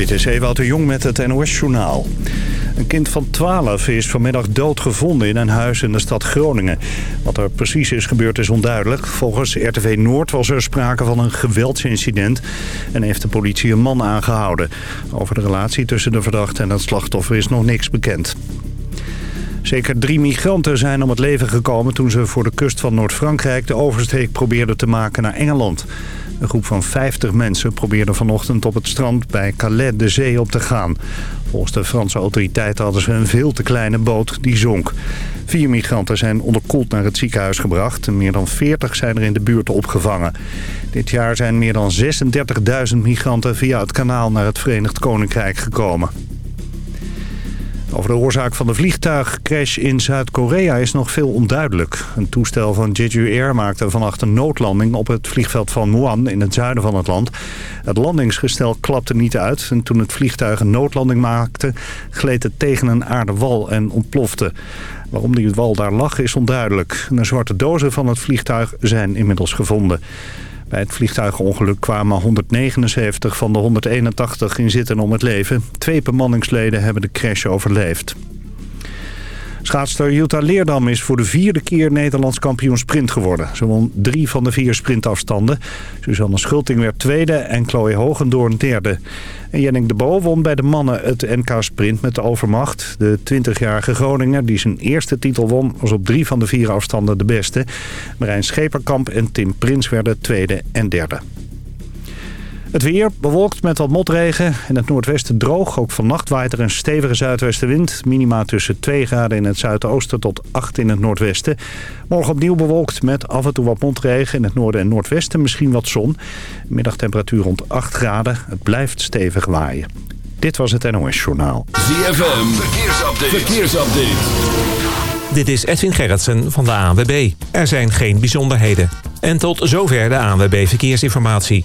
Dit is Ewout Jong met het NOS-journaal. Een kind van 12 is vanmiddag doodgevonden in een huis in de stad Groningen. Wat er precies is gebeurd is onduidelijk. Volgens RTV Noord was er sprake van een geweldsincident... en heeft de politie een man aangehouden. Over de relatie tussen de verdachte en het slachtoffer is nog niks bekend. Zeker drie migranten zijn om het leven gekomen toen ze voor de kust van Noord-Frankrijk de oversteek probeerden te maken naar Engeland. Een groep van 50 mensen probeerde vanochtend op het strand bij Calais de zee op te gaan. Volgens de Franse autoriteiten hadden ze een veel te kleine boot die zonk. Vier migranten zijn onderkoeld naar het ziekenhuis gebracht. Meer dan 40 zijn er in de buurt opgevangen. Dit jaar zijn meer dan 36.000 migranten via het kanaal naar het Verenigd Koninkrijk gekomen. Over de oorzaak van de vliegtuigcrash in Zuid-Korea is nog veel onduidelijk. Een toestel van Jeju Air maakte vannacht een noodlanding op het vliegveld van Muan in het zuiden van het land. Het landingsgestel klapte niet uit en toen het vliegtuig een noodlanding maakte gleed het tegen een aardewal en ontplofte. Waarom die wal daar lag is onduidelijk. De zwarte dozen van het vliegtuig zijn inmiddels gevonden. Bij het vliegtuigongeluk kwamen 179 van de 181 inzitten om het leven. Twee bemanningsleden hebben de crash overleefd. Schaatster Jutta Leerdam is voor de vierde keer Nederlands kampioen sprint geworden. Ze won drie van de vier sprintafstanden. Suzanne Schulting werd tweede en Chloe Hogendoorn derde. En Jenning de Bo won bij de mannen het NK Sprint met de overmacht. De 20-jarige Groninger die zijn eerste titel won was op drie van de vier afstanden de beste. Marijn Scheperkamp en Tim Prins werden tweede en derde. Het weer bewolkt met wat motregen. In het noordwesten droog. Ook vannacht waait er een stevige zuidwestenwind. Minima tussen 2 graden in het zuidoosten tot 8 in het noordwesten. Morgen opnieuw bewolkt met af en toe wat motregen. In het noorden en noordwesten misschien wat zon. Middagtemperatuur rond 8 graden. Het blijft stevig waaien. Dit was het NOS Journaal. ZFM. Verkeersupdate. Verkeersupdate. Dit is Edwin Gerritsen van de ANWB. Er zijn geen bijzonderheden. En tot zover de ANWB Verkeersinformatie.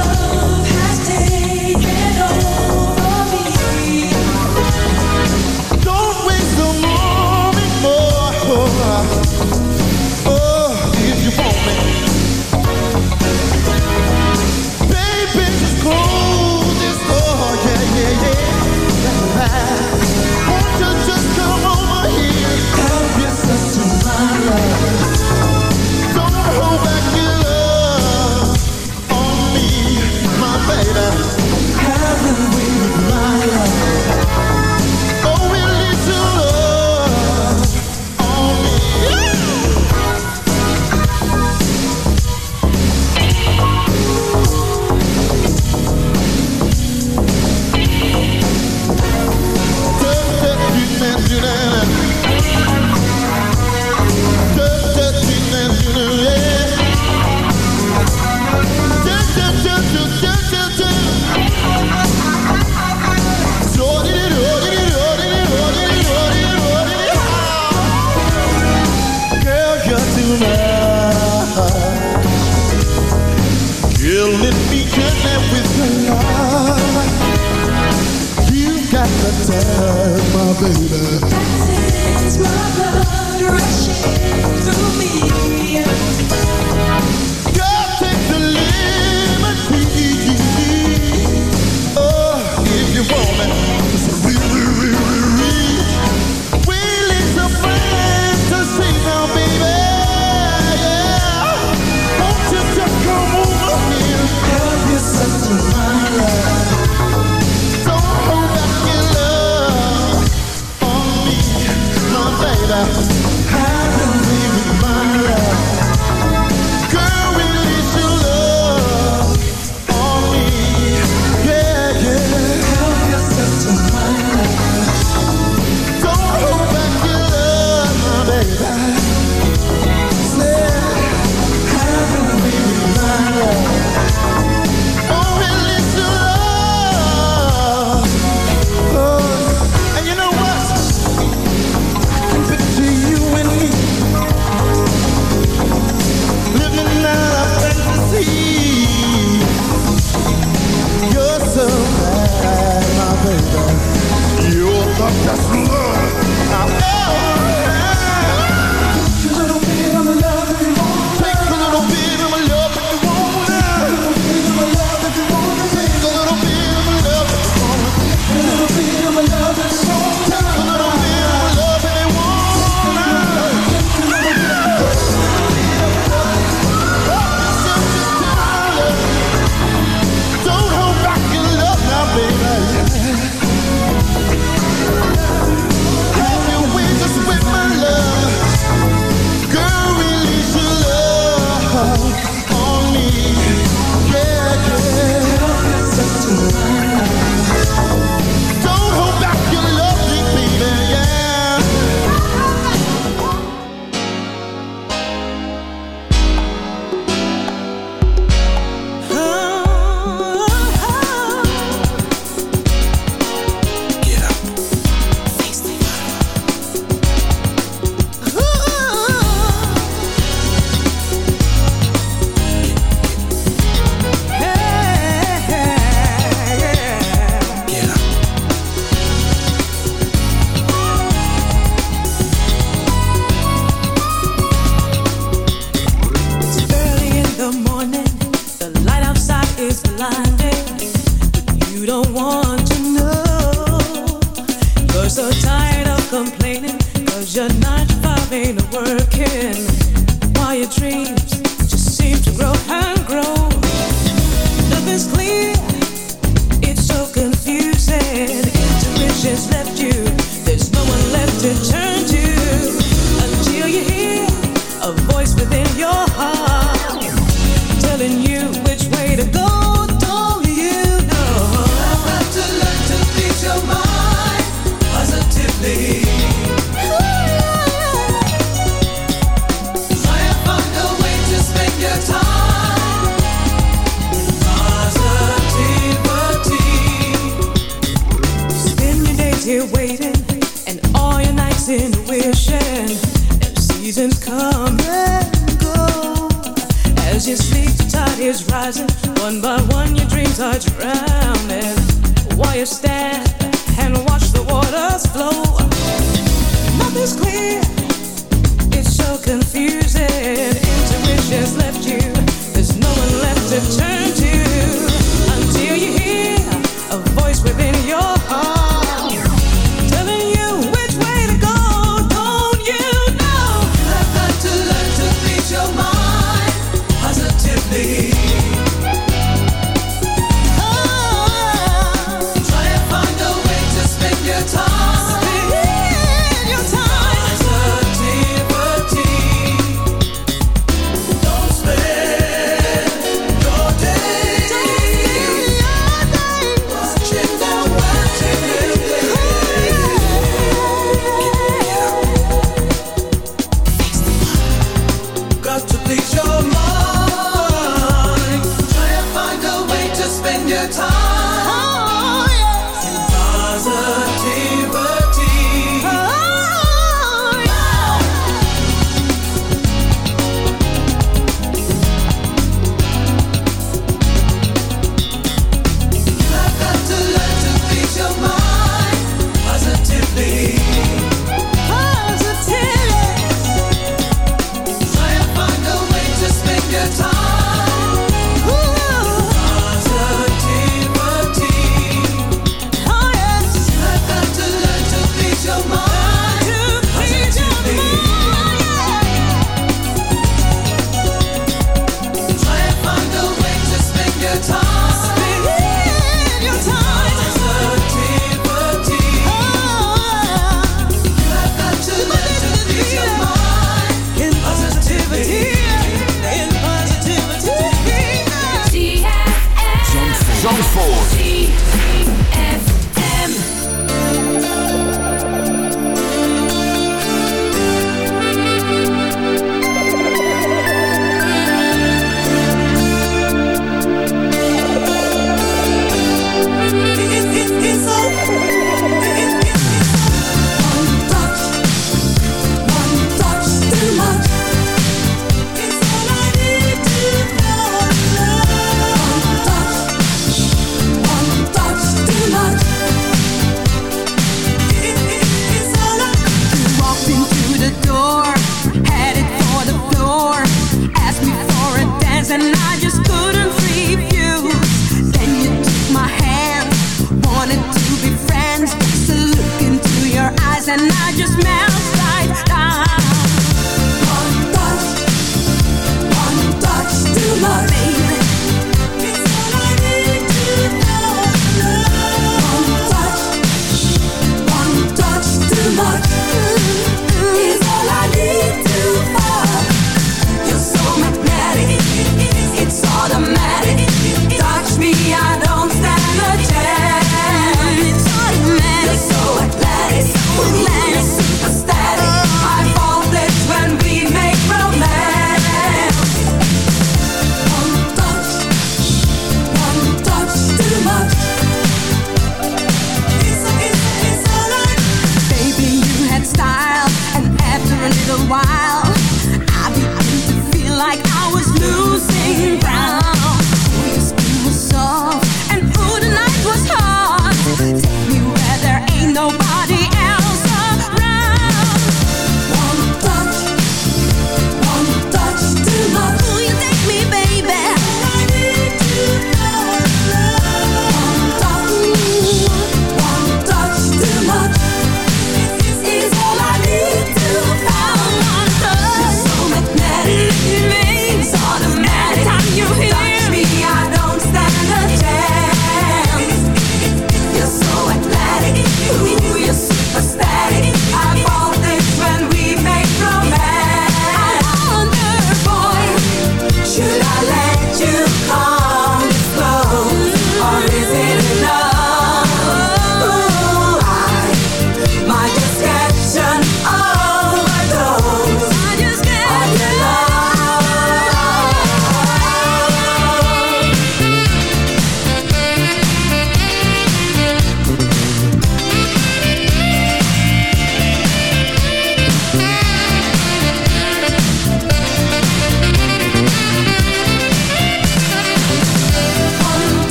Side, my baby. It's my blood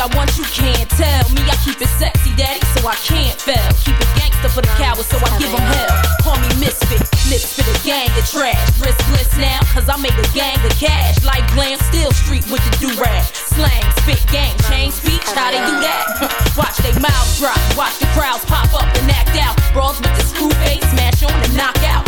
I want you can't tell. Me I keep it sexy daddy so I can't fail. Keep it gangster for the cowards so I give them hell gang of trash. Riskless now cause I make a gang of cash. Like glam still street with the do-rag slang spit gang change speech how they do that? Watch they mouths drop watch the crowds pop up and act out. Brawls with the screw face smash on and knock out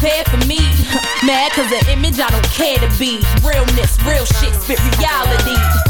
prepared for me. Mad cause the image I don't care to be. Realness real shit spit reality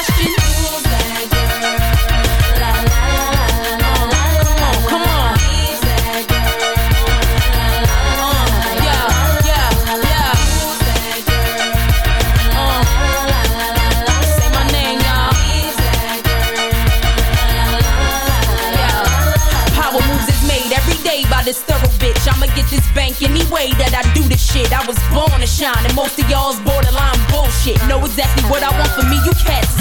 this thorough bitch. I'ma get this bank any way that I do this shit. I was born to shine and most of y'all's borderline bullshit. know exactly what I want for me you cats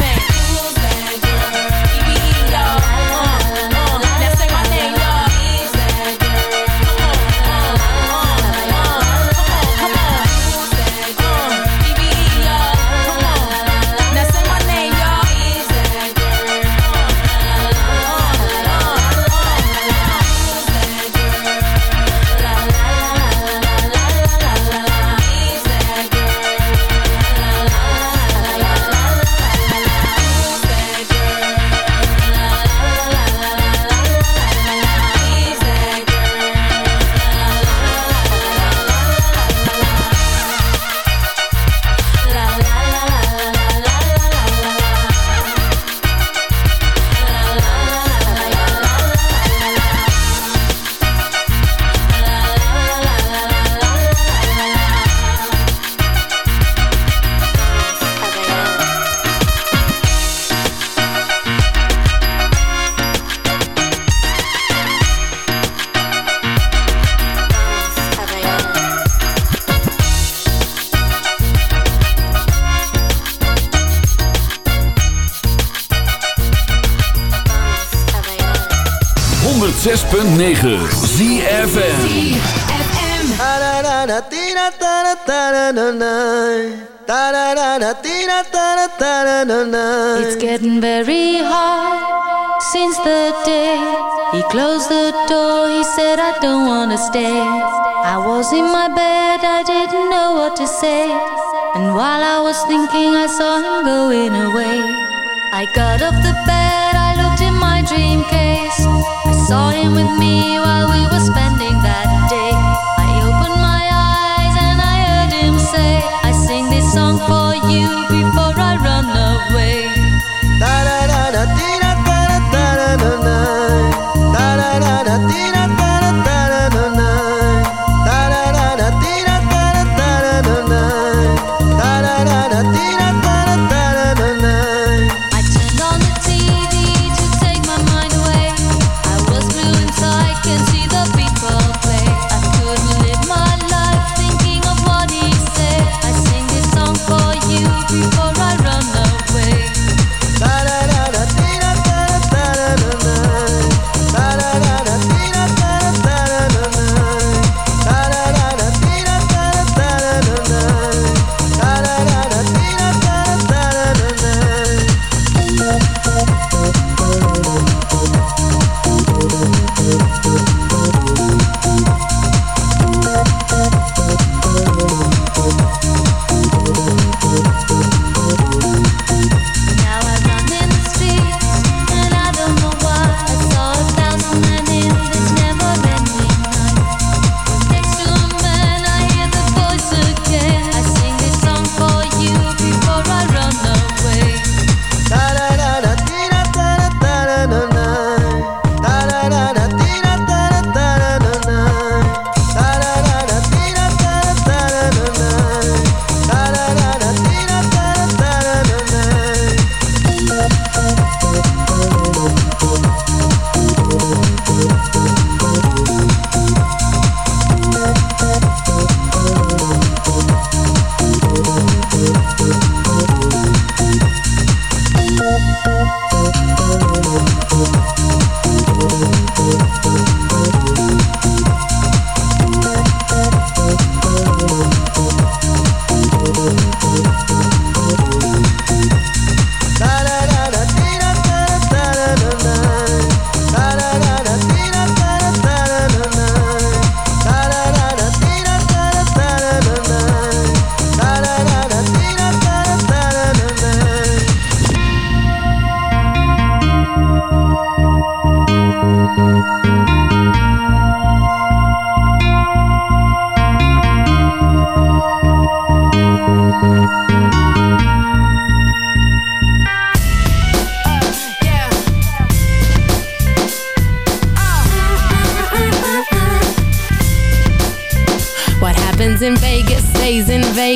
back. Ooh, bad girl. We go. Pain It's getting very hard since the day he closed the door. He said, I don't want to stay. I was in my bed, I didn't know what to say. And while I was thinking, I saw him going away. I got off the bed, I looked in my dream case. I saw him with me while we were spending that day. I opened my eyes and I heard him say, I sing this song for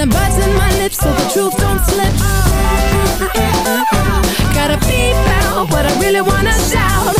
Gonna button my lips so the truth don't slip. Gotta beep out what I really wanna shout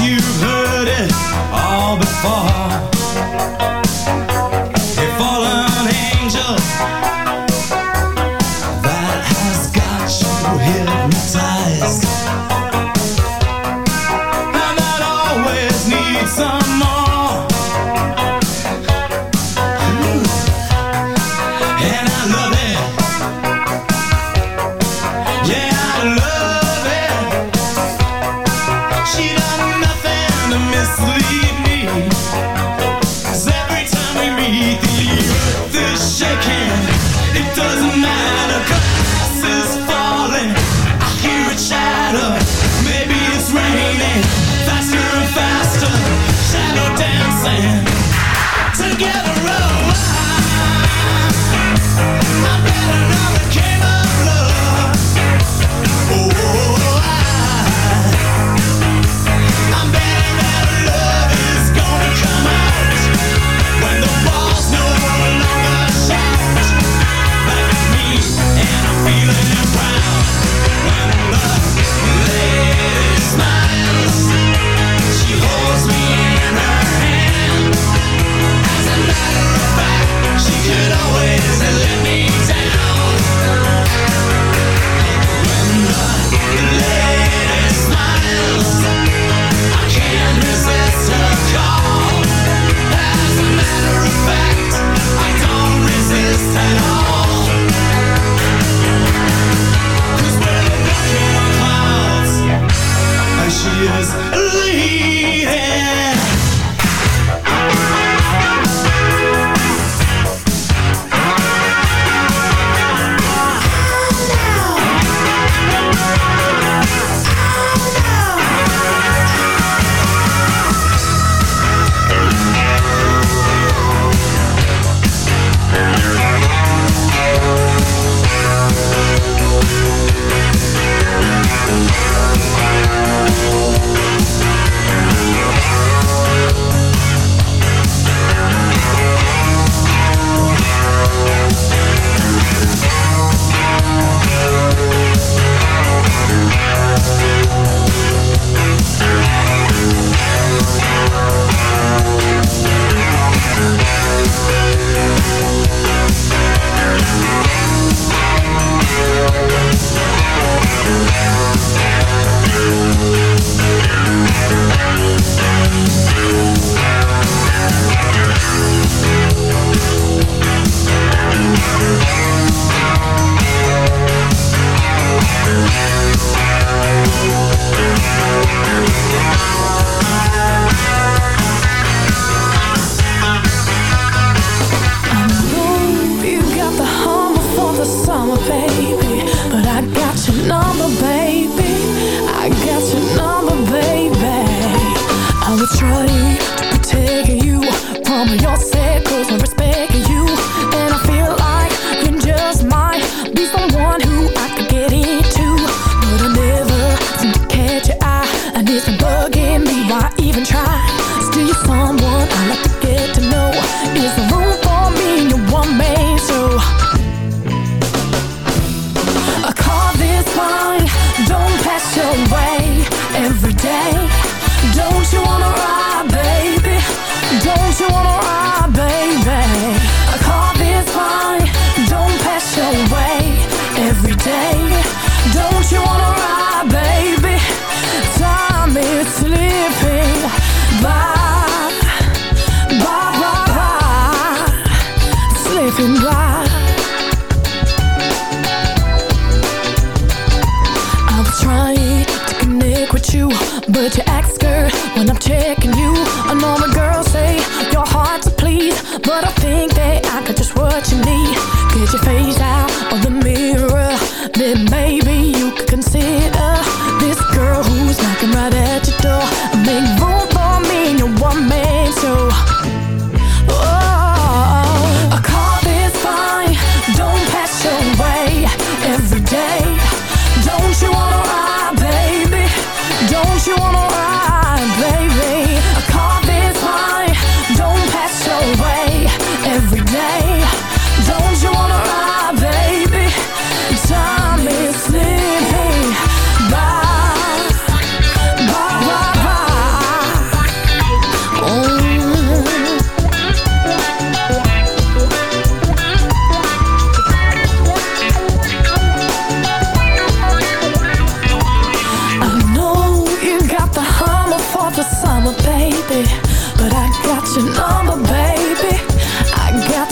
you've heard it all before.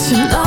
listen